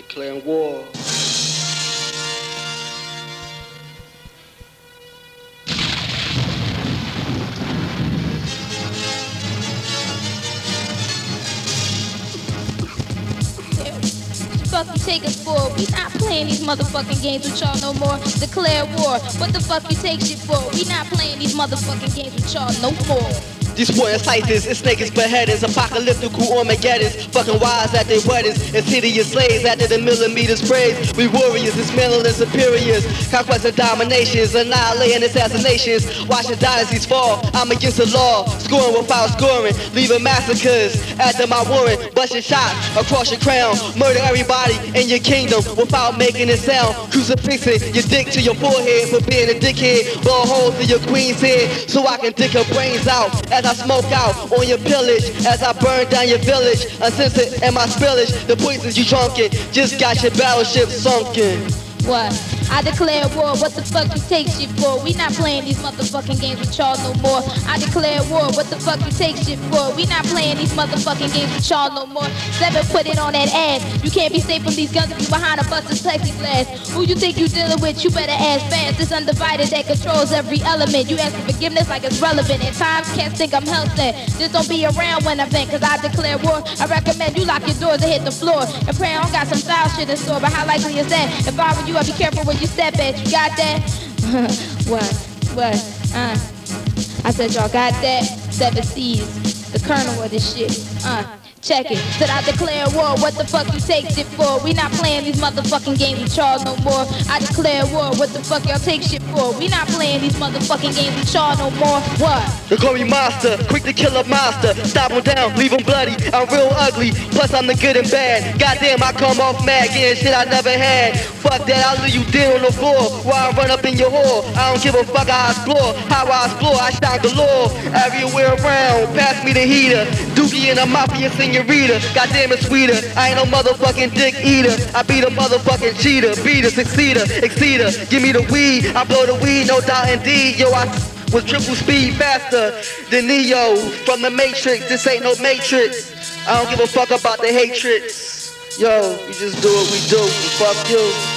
Declaring war. fuck you take us for? We not playing these motherfucking games with y'all no more. Declare war. What the fuck you take shit for? We not playing these motherfucking games with y'all no more. These war incites and snakes beheadings, apocalyptical Armageddons, fucking wives at their weddings, and hideous slaves after the millimeters sprays. We warriors, dismantling superiors, conquest and dominations, annihilating assassinations, watching dynasties fall. I'm against the law, scoring without scoring, leaving massacres after my warrant, busting shots across your crown, murder everybody in your kingdom without making a sound, crucifixing your dick to your forehead for being a dickhead, blow holes in your queen's head so I can dig her brains out as I smoke out on your pillage, as I burn down your village, uncensored and my spillage, the poisons you drunken, just got your battleship sunken. What? I declare war. What the fuck you take shit for? We not playing these motherfucking games with y'all no more. I declare war. What the fuck you take shit for? We not playing these motherfucking games with y'all no more. Seven put it on that ass. You can't be safe from these guns if you behind a bus busted plexiglass. Who you think you dealing with? You better ask fast. This undivided that controls every element. You ask for forgiveness like it's relevant. At times can't think I'm sent. Just don't be around when I vent, cause I declare war. I recommend you lock your doors and hit the floor. And pray I don't got some foul shit in store. But how likely is that? If I were you, I'd be careful where you step at. You got that? what? What? Uh. I said y'all got that? Seven Seas. The kernel of this shit. Uh. Check it. Said I declare war. What the fuck you take shit for? We not playing these motherfucking games with y'all no more. I declare war. What the fuck y'all take shit for? We not playing these motherfucking games with y'all no more. What? They call me monster, quick to kill a monster. Stop him down, leave him bloody. I'm real ugly, plus I'm the good and bad. Goddamn, I come off mad, getting shit I never had. Fuck that, I'll leave you dead on the floor while I run up in your hole. I don't give a fuck I explore, how I explore, I shine galore. Everywhere around, pass me the heater. Dookie and a mafia senorita. Goddamn, it's sweeter. I ain't no motherfucking dick eater. I beat a motherfucking cheater, beat a succeeder, exceeder. Give me the weed, I blow the weed, no doubt indeed. Yo, I was triple speed faster than Neo from the Matrix. This ain't no Matrix. I don't give a fuck about the hatreds. Yo, we just do what we do. Fuck you.